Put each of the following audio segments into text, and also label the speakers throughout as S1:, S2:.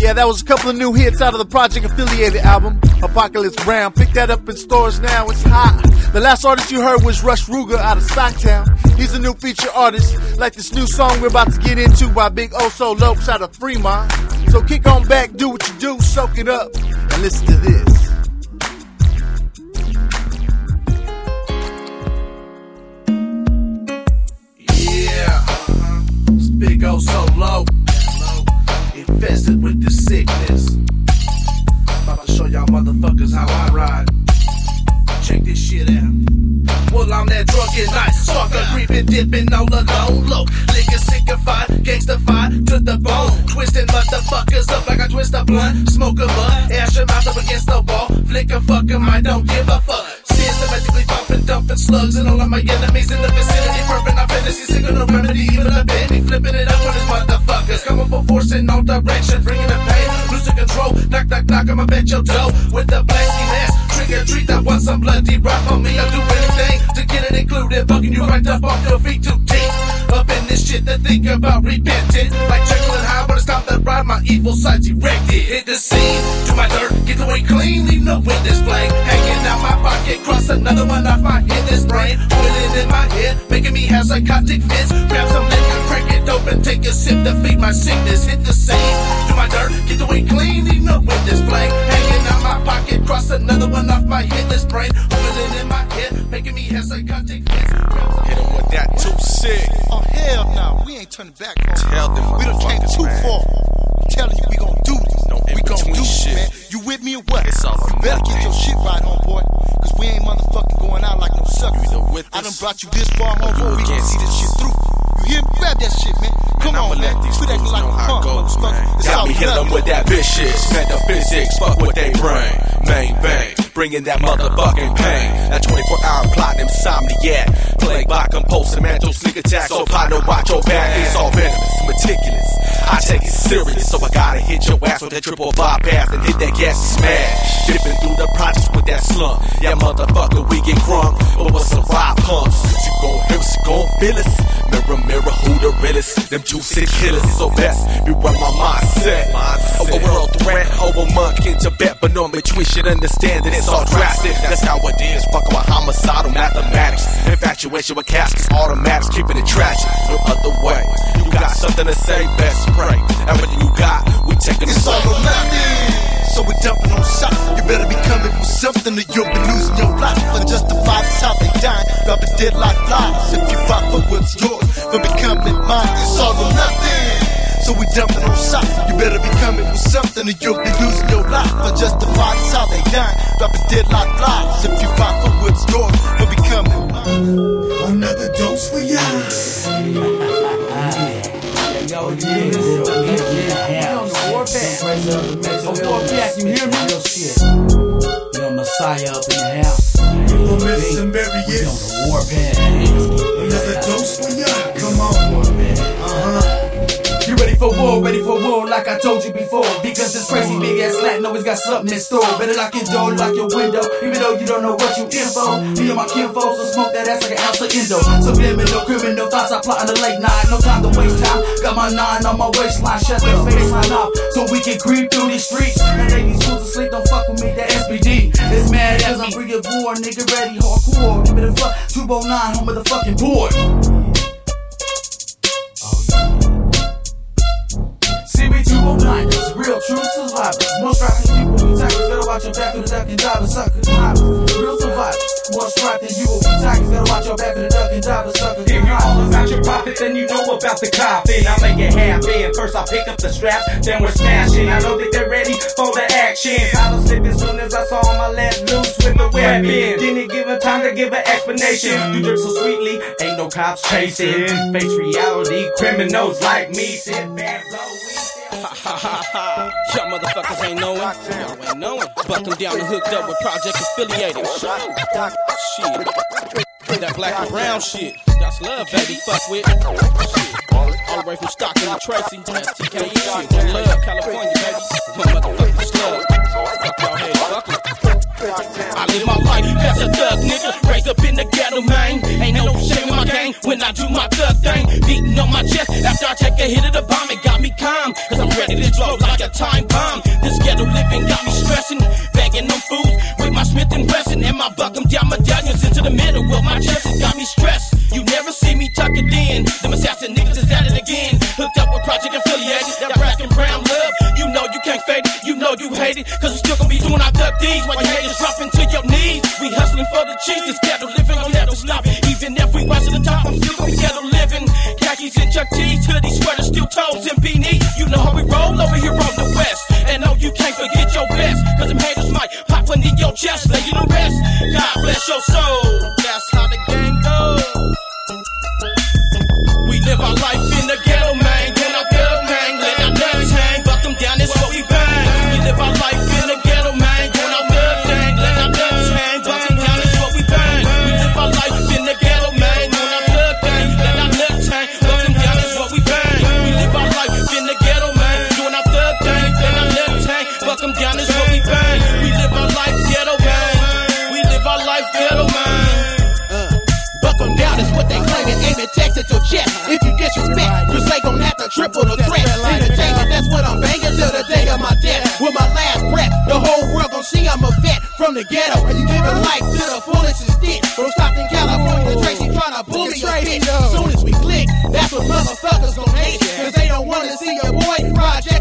S1: Yeah, that was a couple of new hits out of the Project Affiliated album, Apocalypse Brown. Pick that up in stores now, it's hot. The last artist you heard was Rush Ruger out of Stocktown. He's a new feature artist, like this new song we're about to get into by Big Oso Lopes out of Fremont. So kick on back, do what you do, soak it up, and listen to this.
S2: Yeah, uh-huh. it's big infested with the sickness. About to show y'all motherfuckers how I ride. Check this shit out. Well, I'm that drunken night, stalker creeping, dipping all alone. Look, liquor sickified, gangstified to the bone. Twisting motherfuckers up like I twist a blunt. Smoke a bud, ash them out up against the wall. Flick a fucking mind, don't give a fuck. Slugs and all of my enemies in the vicinity. Burping our fantasy, singing a remedy, even a baby. Flipping it up on these motherfuckers. Coming for force in all directions, bringing the pain. Losing control, knock, knock, knock, I'ma bet your. With the blasting ass, trick or treat, I want some bloody rock on me. I'll do anything to get it included. Bugging you right up off your feet too deep. Up in this shit to think about repenting. Like Jekyll and Hyde, it's time to ride my evil sides erected. Hit the scene, do my dirt, get the way clean, leave no witness flame. Hanging out my pocket, cross another one off my head, this brain. Oiling in my head, making me have psychotic fits. Grab some liquor, crack it open, take a sip to feed my sickness. Hit the scene, do my dirt, get the way clean, leave no witness flame. Hanging out my pocket, cross another one off my head, this brain. Oiling in my head, making me have psychotic fits.
S3: Hit him with that too sick.
S1: Oh, hell no, we ain't turning back.
S3: Tell them
S1: We done came too far. With me or what?
S3: It's all
S1: you better get your shit right, homeboy. Cause we ain't motherfucking going out like no suckers.
S3: You with
S1: I done brought you this far, homeboy. We can see this shit through. You hear me? Grab that shit, man. Come
S3: I'ma
S1: on,
S3: let
S1: man.
S3: these
S1: Quit acting like a punk,
S3: goes, man. Got me hitting them with that bitch shit. Metaphysics, fuck what they bring. Main vein, bringing that motherfucking pain. That 24 hour plot, insomniac. Plagued by compulsive mental sneak attack. So partner, watch your back. It's all venomous, meticulous. I take it serious, so I gotta hit your ass with that triple bypass and hit that gas smash. Dipping through the projects with that slump. Yeah, motherfucker, we get crunk. What's some ride pumps? You gon' hear us, you gon' feel us. Mirror, mirror, who the realest? Them juicy killers, so best be where my mindset. A world threat, oh, over monk in Tibet, but no between should understand that it's all drastic. Infatuation with caskets, automatics, keeping it tragic. No other way. You got something to say, best pray. Everything you got, we taking it
S1: It's all or nothing. So we dumping on shots. You better be coming with something or you'll be losing your life. Unjustified, it's how they dying. Dropping dead like flies. If you fight for what's yours, for becoming mine, it's all or nothing. So we dumping on shots. You better be coming with something or you'll be losing your life. Unjustified, it's how they dying. Dropping dead like flies. If you fight for what's yours, for becoming. Another dose for ya.
S4: Yo, yeah, yeah. On the warpath. You hear me? Young Messiah up in the house.
S1: Miss and
S4: We on the warpath.
S1: Another dose for ya. Come on. Uh huh.
S4: You ready for war, ready for war, like I told you before. Because this crazy big ass Latin always got something in store. Better lock your door, lock your window, even though you don't know what you in for. Me and my kinfolk, so smoke that ass like an ounce of endo. Subliminal criminal thoughts I plot on the late night. No time to waste time. Got my nine on my waistline, shut the baseline off, so we can creep through these streets. And ladies fools asleep, don't fuck with me, that SBD. It's mad as I'm bringing war, nigga ready, hardcore. Give me the fuck, 209, home of the fucking board. CB209, it's real true survivors. Most rapping people be tigers, gotta watch your back for the duck and dive and sucker. Drivers, real survivors. More than you will be tigers, gotta watch your back for the duck and dive and sucker.
S5: If you all about your profit, then you know about the coffin. I make it happen. First, I pick up the straps, then we're smashing. I know that they're ready for the action. Follow slip as soon as I saw my let loose with the weapon. Didn't give him time to give an explanation. You drip so sweetly, ain't no cops chasing. Face reality, criminals like me sit back, blow weed.
S6: Y'all motherfuckers ain't knowing. Y'all ain't knowing. Buck them down and hooked up with Project Affiliated. Shit. That black and brown shit. That's love, baby. Fuck with. Shit. All the way from Stockton to Tracy. That's TKE shit. One love, California, baby. One motherfucking. Fuck y'all head. I live my life as a thug nigga, raised up in the ghetto, man. Ain't no shame in my game when I do my thing. Beating on my chest after I take a hit of the bomb, it got me calm. Cause I'm ready to explode like a time bomb. This ghetto living got me stressing, bagging them fools with my Smith and Wesson and my buck 'em down medallions into the middle with my chest. It got me stressed. You never see me tuck it in. Them assassin niggas is at it again. Hooked up with Project affiliated. That black and brown love. You know you can't fade it. You know you hate it. Cause we still gonna be doing our duck deeds while your haters dropping to your knees. We hustling for the cheese. The top, I'm still gonna be ghetto living. Khakis and Chuck T's, hoodies, sweaters, steel toes and beanie. You know how we roll over here on the west. And no, you can't forget your best. Cause them haters might pop one in your chest, lay you to rest. God bless your soul. That's how the game
S7: text at your chest. If you disrespect, cause they gon' have to triple the threat. Entertainment, that's what I'm banging till the day of my death. With my last breath, the whole world gon' see I'm a vet from the ghetto. And you living life to the fullest extent. From Stockton, California to Tracy tryna me a bit. Soon as we click, that's what motherfuckers gon' hate. Cause they don't wanna see your boy project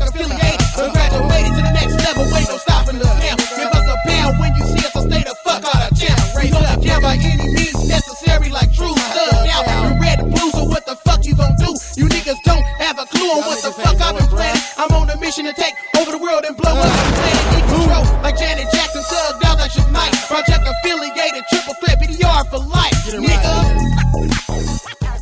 S7: what the fuck I've been planning. I'm on a mission to take